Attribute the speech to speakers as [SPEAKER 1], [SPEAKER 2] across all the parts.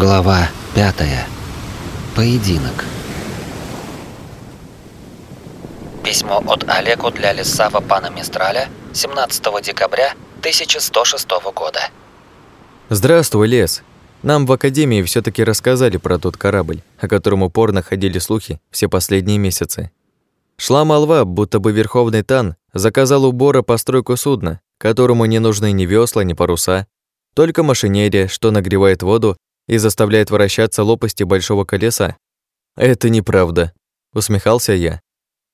[SPEAKER 1] Глава 5. Поединок. Письмо от Олегу для Лисава пана Мистраля 17 декабря 1106 года.
[SPEAKER 2] Здравствуй, Лес. Нам в Академии все таки рассказали про тот корабль, о котором упорно ходили слухи все последние месяцы. Шла молва, будто бы Верховный Тан заказал у Бора постройку судна, которому не нужны ни весла, ни паруса, только машинерия, что нагревает воду и заставляет вращаться лопасти большого колеса. Это неправда, усмехался я.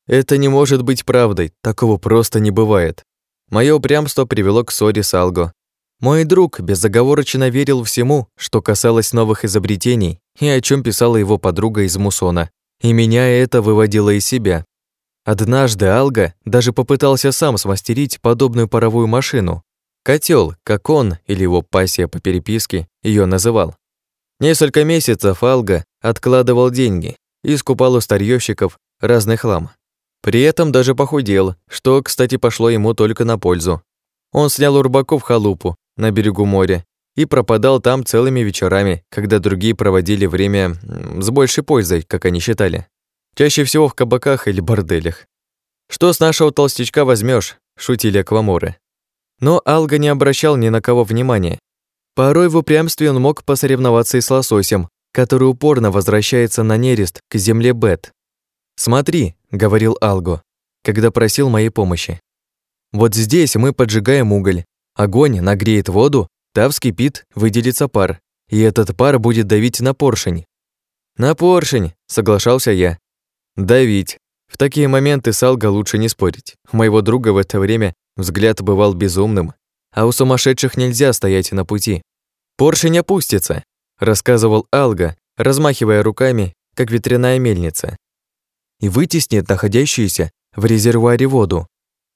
[SPEAKER 2] Это не может быть правдой, такого просто не бывает. Мое упрямство привело к ссоре с Алго. Мой друг безоговорочно верил всему, что касалось новых изобретений и о чем писала его подруга из Мусона, и меня это выводило из себя. Однажды Алга даже попытался сам смастерить подобную паровую машину. Котел, как он или его пассия по переписке ее называл. Несколько месяцев Алга откладывал деньги и скупал у старьёвщиков разный хлам. При этом даже похудел, что, кстати, пошло ему только на пользу. Он снял у рыбаков халупу на берегу моря и пропадал там целыми вечерами, когда другие проводили время с большей пользой, как они считали. Чаще всего в кабаках или борделях. «Что с нашего толстячка возьмешь? шутили акваморы. Но Алга не обращал ни на кого внимания Порой в упрямстве он мог посоревноваться и с лососем, который упорно возвращается на нерест к земле Бет. «Смотри», — говорил Алго, когда просил моей помощи. «Вот здесь мы поджигаем уголь. Огонь нагреет воду, та вскипит, выделится пар, и этот пар будет давить на поршень». «На поршень», — соглашался я. «Давить. В такие моменты с Алго лучше не спорить. У моего друга в это время взгляд бывал безумным, а у сумасшедших нельзя стоять на пути. «Поршень опустится», — рассказывал Алга, размахивая руками, как ветряная мельница, и вытеснит находящуюся в резервуаре воду.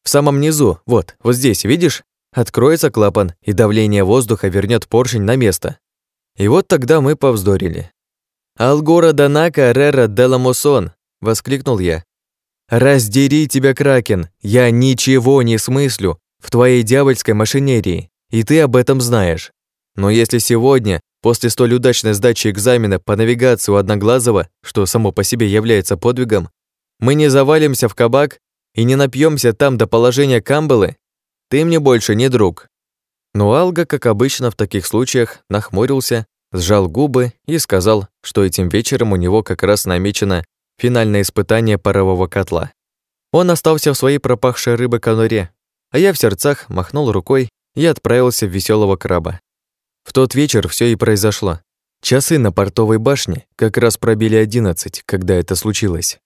[SPEAKER 2] В самом низу, вот, вот здесь, видишь? Откроется клапан, и давление воздуха вернет поршень на место. И вот тогда мы повздорили. «Алгора Данака Рера Деламосон!» — воскликнул я. «Раздери тебя, Кракен! Я ничего не смыслю в твоей дьявольской машинерии, и ты об этом знаешь. Но если сегодня, после столь удачной сдачи экзамена по навигации у Одноглазого, что само по себе является подвигом, мы не завалимся в кабак и не напьемся там до положения камбалы, ты мне больше не друг». Но Алга, как обычно в таких случаях, нахмурился, сжал губы и сказал, что этим вечером у него как раз намечено финальное испытание парового котла. Он остался в своей пропахшей рыбы конуре, а я в сердцах махнул рукой и отправился в веселого краба. В тот вечер все и произошло. Часы на портовой башне как раз пробили одиннадцать, когда это случилось.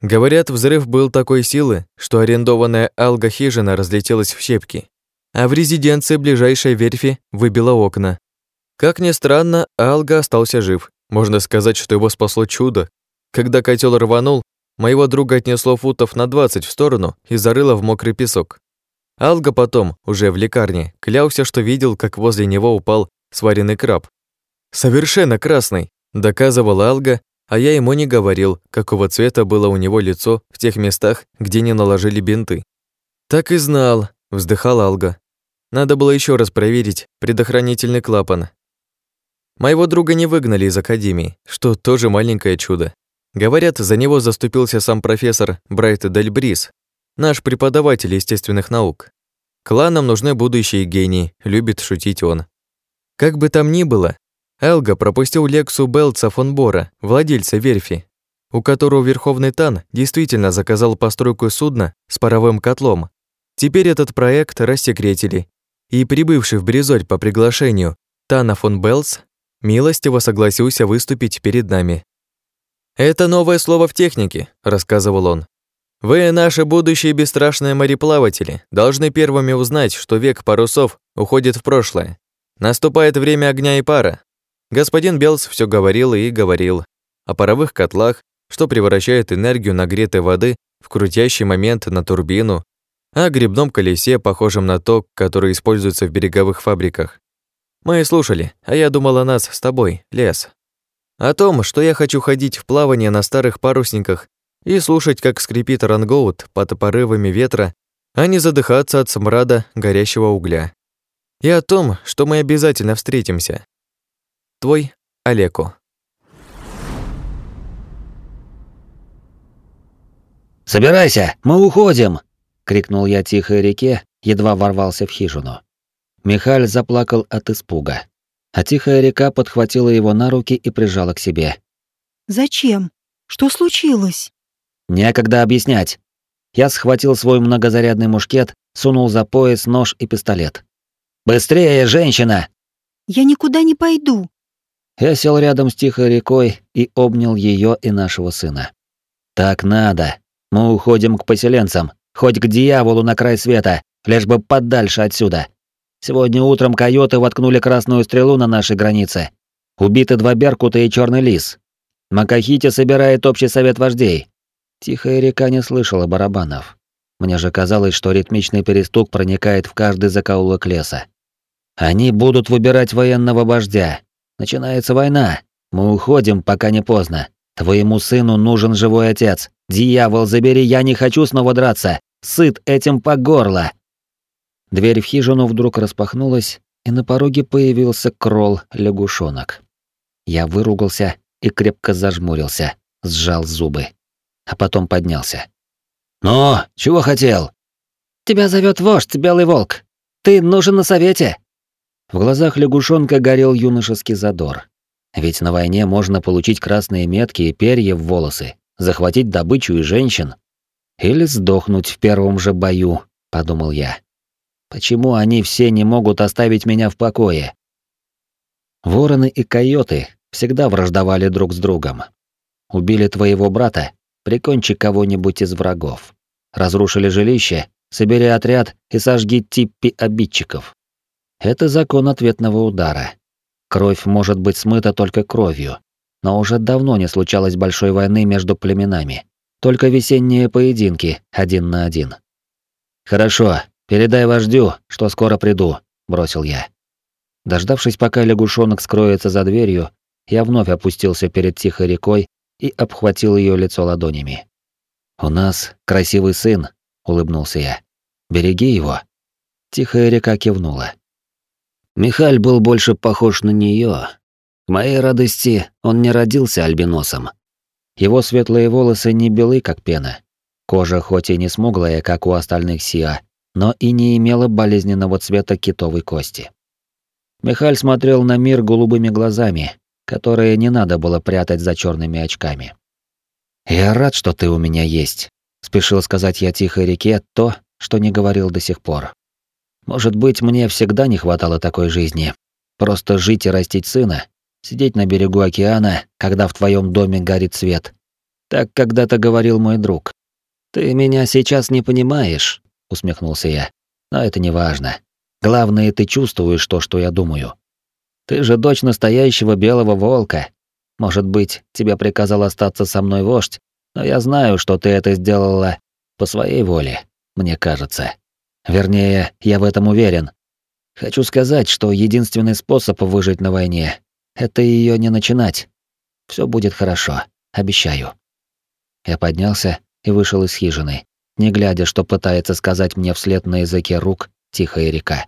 [SPEAKER 2] Говорят, взрыв был такой силы, что арендованная алга-хижина разлетелась в щепки, а в резиденции ближайшей верфи выбило окна. Как ни странно, Алга остался жив. Можно сказать, что его спасло чудо. Когда котел рванул, моего друга отнесло футов на 20 в сторону и зарыло в мокрый песок. Алга потом, уже в лекарне, клялся, что видел, как возле него упал сваренный краб. «Совершенно красный», — доказывал Алга, а я ему не говорил, какого цвета было у него лицо в тех местах, где не наложили бинты. «Так и знал», — вздыхал Алга. «Надо было еще раз проверить предохранительный клапан». Моего друга не выгнали из академии, что тоже маленькое чудо. Говорят, за него заступился сам профессор Брайт Дельбрис, Наш преподаватель естественных наук. Кланам нужны будущие гении, любит шутить он. Как бы там ни было, Элга пропустил Лексу Белца фон Бора, владельца верфи, у которого Верховный Тан действительно заказал постройку судна с паровым котлом. Теперь этот проект рассекретили, и прибывший в Бризоль по приглашению Тана фон Белц милостиво согласился выступить перед нами. «Это новое слово в технике», — рассказывал он. Вы, наши будущие бесстрашные мореплаватели, должны первыми узнать, что век парусов уходит в прошлое. Наступает время огня и пара. Господин Белс все говорил и говорил о паровых котлах, что превращает энергию нагретой воды в крутящий момент на турбину, о грибном колесе, похожем на то, которое используется в береговых фабриках. Мы слушали, а я думал о нас с тобой, лес. О том, что я хочу ходить в плавание на старых парусниках и слушать, как скрипит рангоут под порывами ветра, а не задыхаться от смрада горящего угля. И о том, что мы обязательно встретимся. Твой Олеку.
[SPEAKER 1] «Собирайся, мы уходим!» — крикнул я тихой реке, едва ворвался в хижину. Михаль заплакал от испуга, а тихая река подхватила его на руки и прижала к себе.
[SPEAKER 3] «Зачем? Что случилось?»
[SPEAKER 1] «Некогда объяснять». Я схватил свой многозарядный мушкет, сунул за пояс нож и пистолет. «Быстрее, женщина!»
[SPEAKER 3] «Я никуда не пойду».
[SPEAKER 1] Я сел рядом с тихой рекой и обнял ее и нашего сына. «Так надо. Мы уходим к поселенцам, хоть к дьяволу на край света, лишь бы подальше отсюда. Сегодня утром койоты воткнули красную стрелу на нашей границе. Убиты два беркута и черный лис. Макахити собирает общий совет вождей. Тихая река не слышала барабанов. Мне же казалось, что ритмичный перестук проникает в каждый закоулок леса. Они будут выбирать военного вождя. Начинается война. Мы уходим, пока не поздно. Твоему сыну нужен живой отец. Дьявол, забери, я не хочу снова драться. Сыт этим по горло. Дверь в хижину вдруг распахнулась, и на пороге появился кролл-лягушонок. Я выругался и крепко зажмурился, сжал зубы, а потом поднялся. «Ну, чего хотел?» «Тебя зовет вождь, Белый Волк. Ты нужен на совете». В глазах лягушонка горел юношеский задор. Ведь на войне можно получить красные метки и перья в волосы, захватить добычу и женщин. Или сдохнуть в первом же бою, подумал я. Почему они все не могут оставить меня в покое? Вороны и койоты всегда враждовали друг с другом. Убили твоего брата, прикончи кого-нибудь из врагов. Разрушили жилище, собери отряд и сожги типпи обидчиков. Это закон ответного удара. Кровь может быть смыта только кровью, но уже давно не случалось большой войны между племенами. Только весенние поединки один на один. Хорошо, «Передай вождю, что скоро приду», — бросил я. Дождавшись, пока лягушонок скроется за дверью, я вновь опустился перед тихой рекой и обхватил ее лицо ладонями. «У нас красивый сын», — улыбнулся я. «Береги его». Тихая река кивнула. Михаль был больше похож на нее. К моей радости он не родился альбиносом. Его светлые волосы не белы, как пена. Кожа хоть и не смуглая, как у остальных сиа, но и не имела болезненного цвета китовой кости. Михаль смотрел на мир голубыми глазами, которые не надо было прятать за черными очками. «Я рад, что ты у меня есть», — спешил сказать я тихой реке то, что не говорил до сих пор. «Может быть, мне всегда не хватало такой жизни. Просто жить и растить сына, сидеть на берегу океана, когда в твоем доме горит свет. Так когда-то говорил мой друг. Ты меня сейчас не понимаешь, усмехнулся я. Но это не важно. Главное, ты чувствуешь то, что я думаю. Ты же дочь настоящего белого волка. Может быть, тебе приказал остаться со мной вождь, но я знаю, что ты это сделала по своей воле, мне кажется. Вернее, я в этом уверен. Хочу сказать, что единственный способ выжить на войне это ее не начинать. Все будет хорошо, обещаю. Я поднялся и вышел из хижины не глядя, что пытается сказать мне вслед на языке рук тихая река.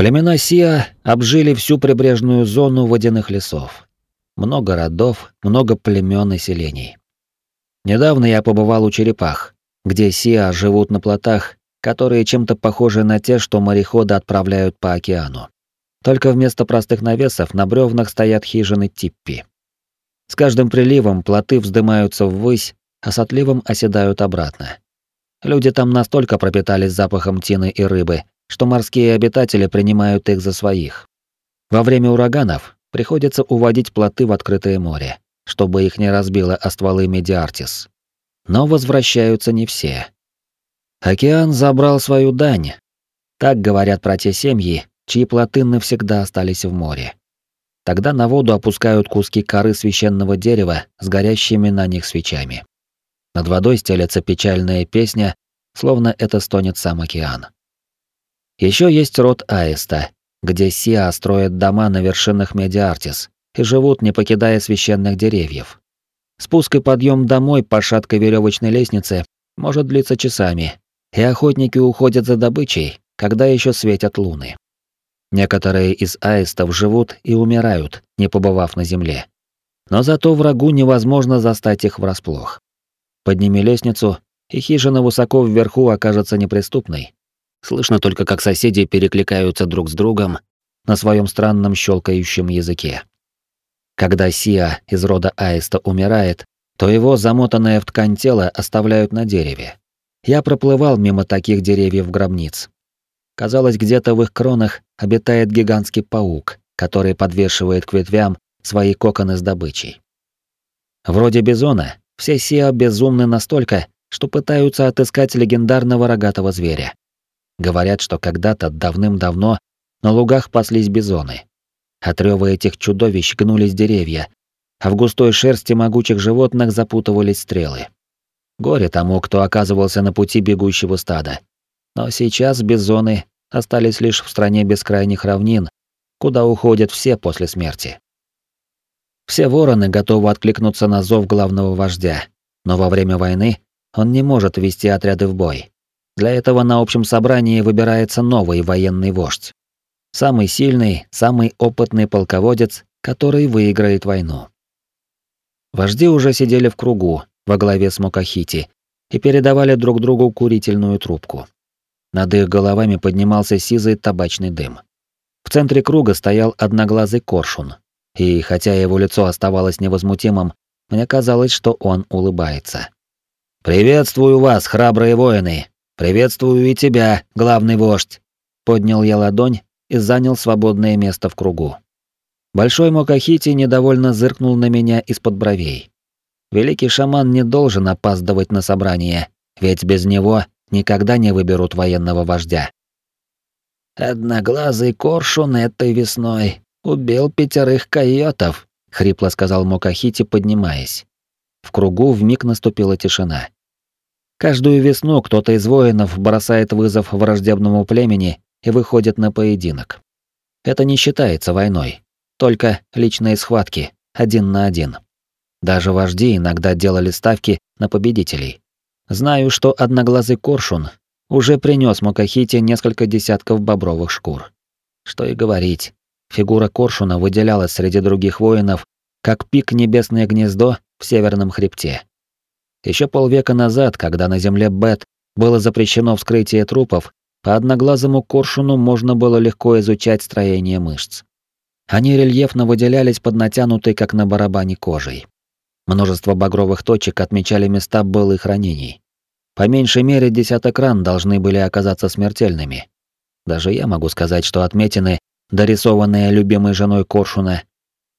[SPEAKER 1] Племена Сиа обжили всю прибрежную зону водяных лесов. Много родов, много племен и селений. Недавно я побывал у черепах, где Сиа живут на плотах, которые чем-то похожи на те, что мореходы отправляют по океану. Только вместо простых навесов на бревнах стоят хижины типпи. С каждым приливом плоты вздымаются ввысь, а с отливом оседают обратно. Люди там настолько пропитались запахом тины и рыбы, что морские обитатели принимают их за своих. Во время ураганов приходится уводить плоты в открытое море, чтобы их не разбило о стволы Медиартис. Но возвращаются не все. Океан забрал свою дань. Так говорят про те семьи, чьи плоты навсегда остались в море. Тогда на воду опускают куски коры священного дерева с горящими на них свечами. Над водой стелется печальная песня, словно это стонет сам океан. Еще есть род аиста, где Сиа строят дома на вершинах Медиартис и живут, не покидая священных деревьев. Спуск и подъем домой по шаткой веревочной лестнице может длиться часами, и охотники уходят за добычей, когда еще светят луны. Некоторые из аистов живут и умирают, не побывав на земле. Но зато врагу невозможно застать их врасплох. Подними лестницу, и хижина высоко вверху окажется неприступной. Слышно только, как соседи перекликаются друг с другом на своем странном щелкающем языке. Когда Сиа из рода Аиста умирает, то его замотанное в ткань тело оставляют на дереве. Я проплывал мимо таких деревьев-гробниц. Казалось, где-то в их кронах обитает гигантский паук, который подвешивает к ветвям свои коконы с добычей. Вроде бизона, все Сиа безумны настолько, что пытаются отыскать легендарного рогатого зверя. Говорят, что когда-то давным-давно на лугах паслись бизоны. От рёва этих чудовищ гнулись деревья, а в густой шерсти могучих животных запутывались стрелы. Горе тому, кто оказывался на пути бегущего стада. Но сейчас бизоны остались лишь в стране бескрайних равнин, куда уходят все после смерти. Все вороны готовы откликнуться на зов главного вождя, но во время войны он не может вести отряды в бой. Для этого на общем собрании выбирается новый военный вождь. Самый сильный, самый опытный полководец, который выиграет войну. Вожди уже сидели в кругу во главе с Мокахити и передавали друг другу курительную трубку. Над их головами поднимался сизый табачный дым. В центре круга стоял одноглазый коршун, и хотя его лицо оставалось невозмутимым, мне казалось, что он улыбается. «Приветствую вас, храбрые воины! Приветствую и тебя, главный вождь!» Поднял я ладонь и занял свободное место в кругу. Большой Мокахити недовольно зыркнул на меня из-под бровей. Великий шаман не должен опаздывать на собрание, ведь без него никогда не выберут военного вождя. «Одноглазый коршун этой весной убил пятерых койотов», — хрипло сказал Мокахити, поднимаясь. В кругу вмиг наступила тишина. Каждую весну кто-то из воинов бросает вызов враждебному племени и выходит на поединок. Это не считается войной, только личные схватки, один на один. Даже вожди иногда делали ставки на победителей. Знаю, что одноглазый коршун уже принес Мокахите несколько десятков бобровых шкур. Что и говорить, фигура коршуна выделялась среди других воинов, как пик небесное гнездо в северном хребте. Еще полвека назад, когда на земле Бет было запрещено вскрытие трупов, по одноглазому коршуну можно было легко изучать строение мышц. Они рельефно выделялись под натянутой, как на барабане, кожей. Множество багровых точек отмечали места былых ранений. По меньшей мере десяток ран должны были оказаться смертельными. Даже я могу сказать, что отметины, дорисованные любимой женой Коршуна,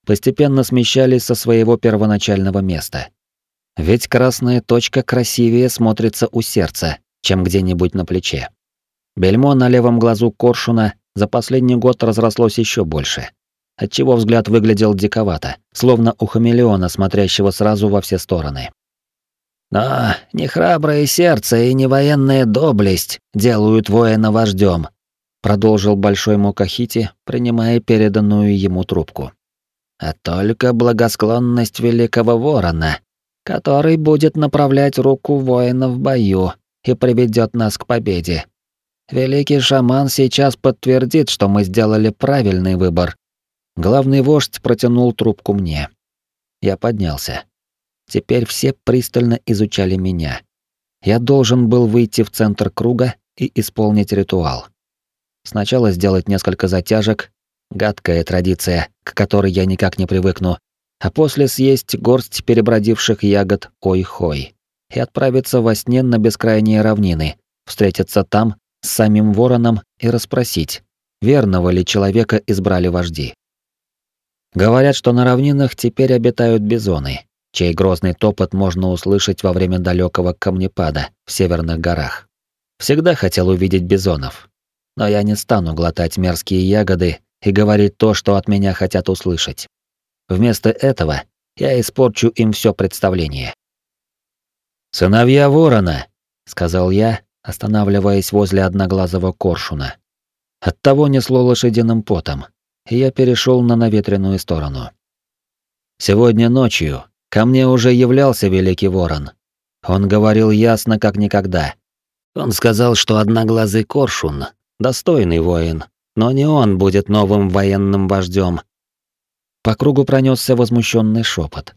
[SPEAKER 1] постепенно смещались со своего первоначального места. Ведь красная точка красивее смотрится у сердца, чем где-нибудь на плече. Бельмо на левом глазу Коршуна за последний год разрослось еще больше отчего взгляд выглядел диковато, словно у хамелеона, смотрящего сразу во все стороны. «Но не храброе сердце и не военная доблесть делают воина вождем», продолжил Большой Мукахити, принимая переданную ему трубку. «А только благосклонность великого ворона, который будет направлять руку воина в бою и приведет нас к победе. Великий шаман сейчас подтвердит, что мы сделали правильный выбор, Главный вождь протянул трубку мне. Я поднялся. Теперь все пристально изучали меня. Я должен был выйти в центр круга и исполнить ритуал. Сначала сделать несколько затяжек, гадкая традиция, к которой я никак не привыкну, а после съесть горсть перебродивших ягод ой-хой и отправиться во сне на бескрайние равнины, встретиться там с самим вороном и расспросить, верного ли человека избрали вожди. Говорят, что на равнинах теперь обитают бизоны, чей грозный топот можно услышать во время далекого камнепада в северных горах. Всегда хотел увидеть бизонов. Но я не стану глотать мерзкие ягоды и говорить то, что от меня хотят услышать. Вместо этого я испорчу им все представление. «Сыновья ворона», — сказал я, останавливаясь возле одноглазого коршуна. Оттого несло лошадиным потом, и я перешел на наветренную сторону. Сегодня ночью ко мне уже являлся Великий Ворон. Он говорил ясно, как никогда. Он сказал, что одноглазый коршун — достойный воин, но не он будет новым военным вождем. По кругу пронесся возмущенный шепот.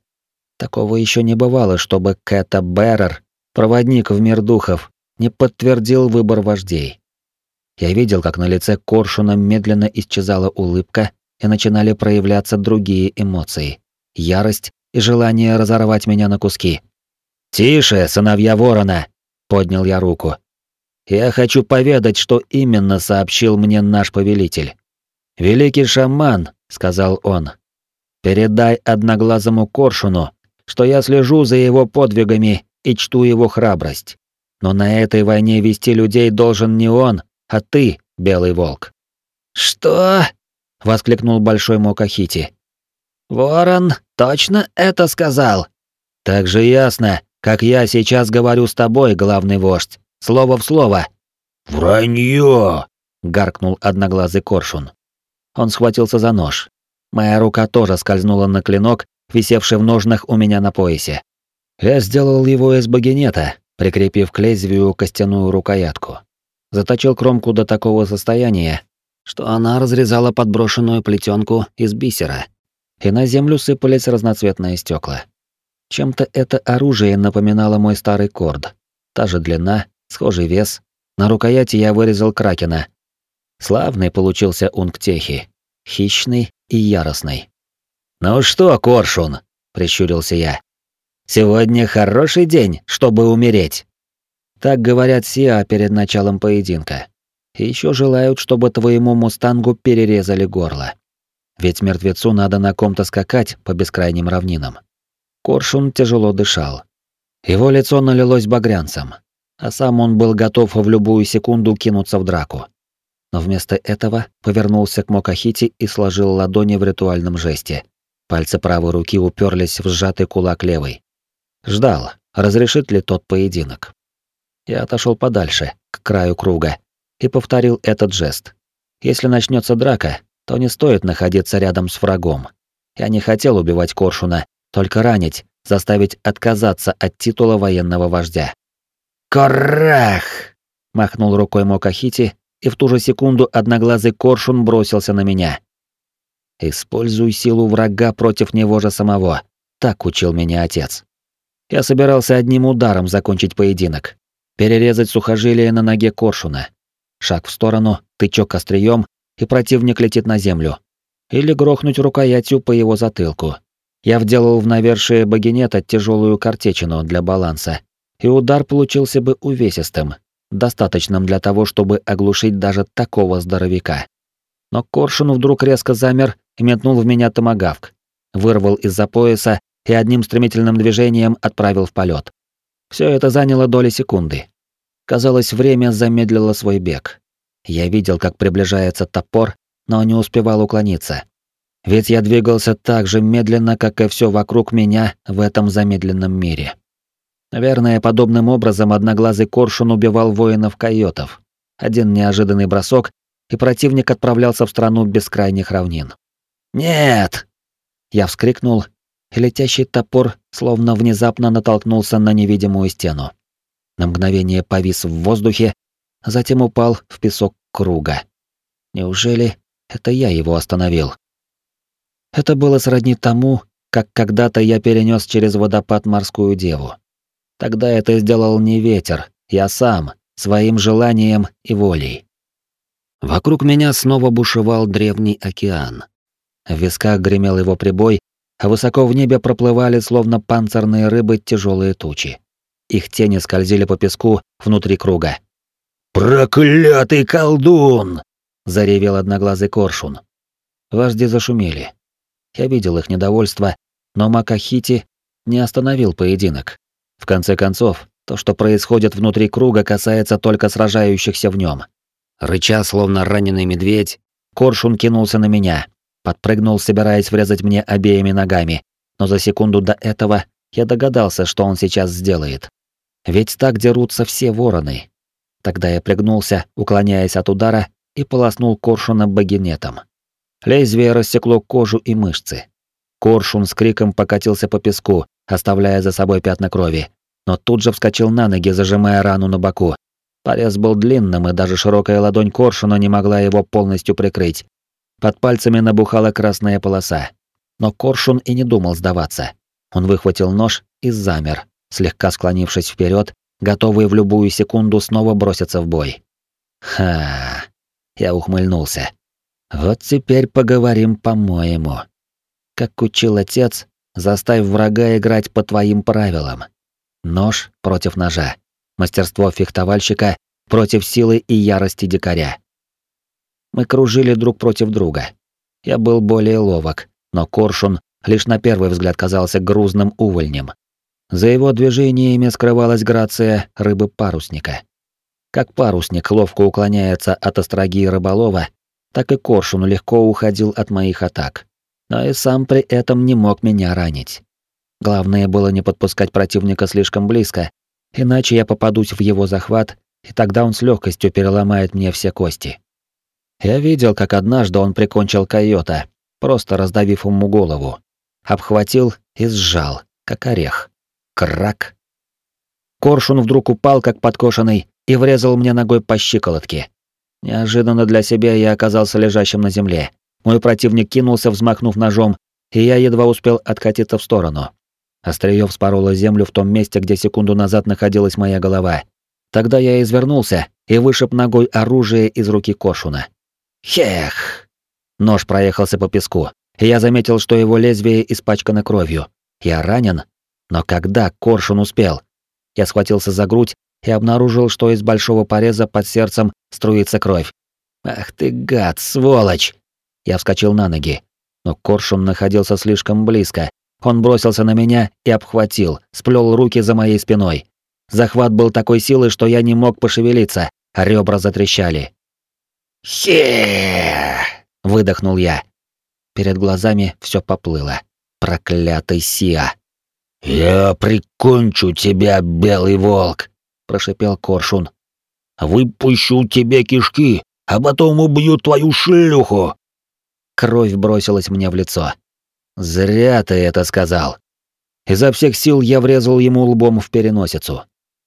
[SPEAKER 1] Такого еще не бывало, чтобы Кэта Беррер, проводник в мир духов, не подтвердил выбор вождей. Я видел, как на лице Коршуна медленно исчезала улыбка и начинали проявляться другие эмоции. Ярость и желание разорвать меня на куски. «Тише, сыновья ворона!» — поднял я руку. «Я хочу поведать, что именно сообщил мне наш повелитель. Великий шаман», — сказал он, — «передай одноглазому коршуну, что я слежу за его подвигами и чту его храбрость. Но на этой войне вести людей должен не он, а ты, белый волк». «Что?» — воскликнул большой Мокахити. «Ворон точно это сказал?» «Так же ясно, как я сейчас говорю с тобой, главный вождь. Слово в слово».
[SPEAKER 4] «Вранье!» — гаркнул одноглазый коршун.
[SPEAKER 1] Он схватился за нож. Моя рука тоже скользнула на клинок, висевший в ножнах у меня на поясе. Я сделал его из багинета, прикрепив к лезвию костяную рукоятку. Заточил кромку до такого состояния, что она разрезала подброшенную плетенку из бисера, и на землю сыпались разноцветные стекла. Чем-то это оружие напоминало мой старый корд. Та же длина, схожий вес. На рукояти я вырезал кракена. Славный получился унктехи. Хищный и яростный. «Ну что, Коршун?» — прищурился я. «Сегодня хороший день, чтобы умереть». Так говорят Сиа перед началом поединка. Еще желают, чтобы твоему мустангу перерезали горло. Ведь мертвецу надо на ком-то скакать по бескрайним равнинам. Коршун тяжело дышал. Его лицо налилось багрянцем, а сам он был готов в любую секунду кинуться в драку. Но вместо этого повернулся к Мокахити и сложил ладони в ритуальном жесте. Пальцы правой руки уперлись в сжатый кулак левой. Ждал, разрешит ли тот поединок. Я отошел подальше, к краю круга, и повторил этот жест. Если начнется драка, то не стоит находиться рядом с врагом. Я не хотел убивать Коршуна, только ранить, заставить отказаться от титула военного вождя. «Корах!» — махнул рукой Мокахити, и в ту же секунду одноглазый Коршун бросился на меня. «Используй силу врага против него же самого», — так учил меня отец. Я собирался одним ударом закончить поединок. Перерезать сухожилие на ноге Коршуна. Шаг в сторону, тычок острием, и противник летит на землю. Или грохнуть рукоятью по его затылку. Я вделал в навершие багинета тяжелую картечину для баланса, и удар получился бы увесистым, достаточным для того, чтобы оглушить даже такого здоровяка. Но Коршун вдруг резко замер и метнул в меня томагавк, вырвал из-за пояса и одним стремительным движением отправил в полет. Все это заняло доли секунды. Казалось, время замедлило свой бег. Я видел, как приближается топор, но не успевал уклониться. Ведь я двигался так же медленно, как и все вокруг меня в этом замедленном мире. Наверное, подобным образом одноглазый коршун убивал воинов-койотов. Один неожиданный бросок, и противник отправлялся в страну бескрайних равнин. «Нет!» Я вскрикнул, и летящий топор словно внезапно натолкнулся на невидимую стену. На мгновение повис в воздухе, затем упал в песок круга. Неужели это я его остановил? Это было сродни тому, как когда-то я перенес через водопад морскую деву. Тогда это сделал не ветер, я сам, своим желанием и волей. Вокруг меня снова бушевал древний океан. В висках гремел его прибой, а высоко в небе проплывали, словно панцирные рыбы, тяжелые тучи. Их тени скользили по песку внутри круга.
[SPEAKER 4] «Проклятый колдун!»
[SPEAKER 1] — заревел одноглазый коршун. Вожди зашумели. Я видел их недовольство, но Макахити не остановил поединок. В конце концов, то, что происходит внутри круга, касается только сражающихся в нем. Рыча, словно раненый медведь, коршун кинулся на меня, подпрыгнул, собираясь врезать мне обеими ногами, но за секунду до этого я догадался, что он сейчас сделает. Ведь так дерутся все вороны, Тогда я пригнулся, уклоняясь от удара, и полоснул коршуна багинетом. Лезвие рассекло кожу и мышцы. Коршун с криком покатился по песку, оставляя за собой пятна крови, но тут же вскочил на ноги, зажимая рану на боку. Порез был длинным, и даже широкая ладонь коршуна не могла его полностью прикрыть. Под пальцами набухала красная полоса. Но коршун и не думал сдаваться. Он выхватил нож и замер, слегка склонившись вперед, готовый в любую секунду снова броситься в бой. Ха! Я ухмыльнулся. Вот теперь поговорим по-моему. Как учил отец, заставь врага играть по твоим правилам. Нож против ножа. Мастерство фехтовальщика против силы и ярости дикаря. Мы кружили друг против друга. Я был более ловок, но Коршун лишь на первый взгляд казался грузным увольнем. За его движениями скрывалась грация рыбы-парусника. Как парусник ловко уклоняется от остроги рыболова, так и Коршун легко уходил от моих атак. Но и сам при этом не мог меня ранить. Главное было не подпускать противника слишком близко, иначе я попадусь в его захват, и тогда он с легкостью переломает мне все кости. Я видел, как однажды он прикончил койота, просто раздавив ему голову. Обхватил и сжал, как орех. Крак. Коршун вдруг упал, как подкошенный, и врезал мне ногой по щиколотке. Неожиданно для себя я оказался лежащим на земле. Мой противник кинулся, взмахнув ножом, и я едва успел откатиться в сторону. Остриё вспороло землю в том месте, где секунду назад находилась моя голова. Тогда я извернулся и вышиб ногой оружие из руки Коршуна. Хех! Нож проехался по песку, и я заметил, что его лезвие испачкано кровью. Я ранен? Но когда Коршун успел? Я схватился за грудь и обнаружил, что из большого пореза под сердцем струится кровь. Ах ты гад, сволочь! Я вскочил на ноги, но Коршун находился слишком близко. Он бросился на меня и обхватил, сплел руки за моей спиной. Захват был такой силы, что я не мог пошевелиться, а ребра затрещали. «Хе!» — выдохнул я. Перед глазами все поплыло. Проклятый Сиа.
[SPEAKER 4] «Я прикончу тебя, белый волк!»
[SPEAKER 1] — прошипел Коршун.
[SPEAKER 4] «Выпущу тебе кишки, а потом убью твою шлюху!»
[SPEAKER 1] Кровь бросилась мне в лицо. «Зря ты это сказал!» Изо всех сил я врезал ему лбом в переносицу.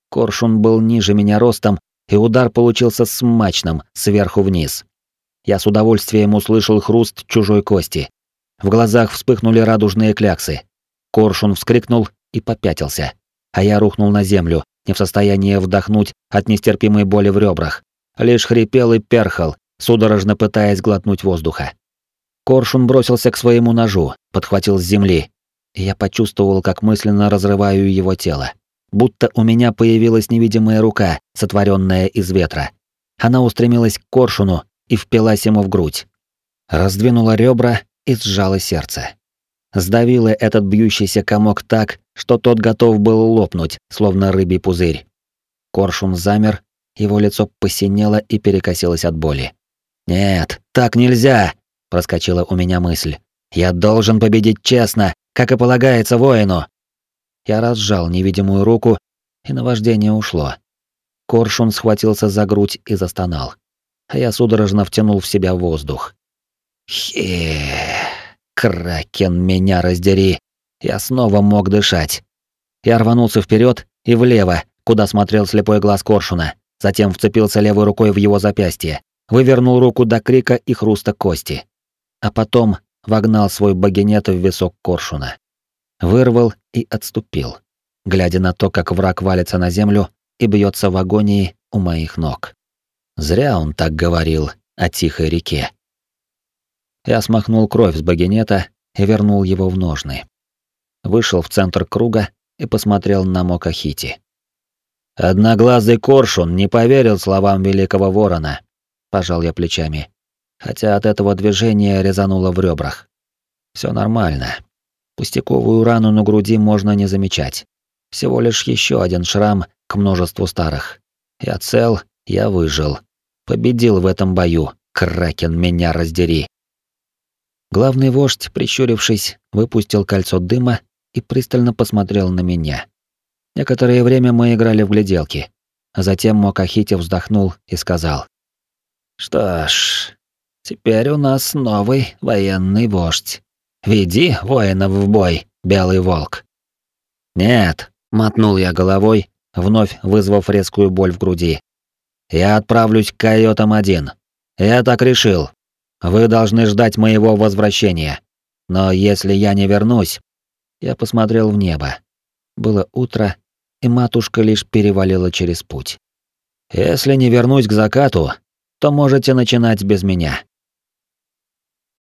[SPEAKER 1] Коршун был ниже меня ростом и удар получился смачным, сверху вниз. Я с удовольствием услышал хруст чужой кости. В глазах вспыхнули радужные кляксы. Коршун вскрикнул и попятился. А я рухнул на землю, не в состоянии вдохнуть от нестерпимой боли в ребрах. Лишь хрипел и перхал, судорожно пытаясь глотнуть воздуха. Коршун бросился к своему ножу, подхватил с земли. Я почувствовал, как мысленно разрываю его тело будто у меня появилась невидимая рука, сотворенная из ветра. Она устремилась к коршуну и впилась ему в грудь. Раздвинула ребра и сжала сердце. Сдавила этот бьющийся комок так, что тот готов был лопнуть, словно рыбий пузырь. Коршун замер, его лицо посинело и перекосилось от боли. «Нет, так нельзя!» — проскочила у меня мысль. «Я должен победить честно, как и полагается воину!» Я разжал невидимую руку, и наваждение ушло. Коршун схватился за грудь и застонал. А я судорожно втянул в себя воздух. Хе, кракен меня раздери. Я снова мог дышать. Я рванулся вперед и влево, куда смотрел слепой глаз Коршуна. Затем вцепился левой рукой в его запястье, вывернул руку до крика и хруста кости. А потом вогнал свой багинет в висок Коршуна вырвал и отступил, глядя на то, как враг валится на землю и бьется в агонии у моих ног. Зря он так говорил о тихой реке. Я смахнул кровь с багинета и вернул его в ножны. Вышел в центр круга и посмотрел на Мокахити. Одноглазый коршун не поверил словам великого ворона. Пожал я плечами, хотя от этого движения резануло в ребрах. Все нормально. Пустяковую рану на груди можно не замечать. Всего лишь еще один шрам к множеству старых. Я цел, я выжил. Победил в этом бою. Кракен, меня раздери. Главный вождь, прищурившись, выпустил кольцо дыма и пристально посмотрел на меня. Некоторое время мы играли в гляделки. А затем Мокахити вздохнул и сказал. «Что ж, теперь у нас новый военный вождь. Веди воинов в бой, белый волк. Нет, мотнул я головой, вновь вызвав резкую боль в груди. Я отправлюсь к койотам один. Я так решил. Вы должны ждать моего возвращения. Но если я не вернусь... Я посмотрел в небо. Было утро, и матушка лишь перевалила через путь. Если не вернусь к закату, то можете начинать без меня.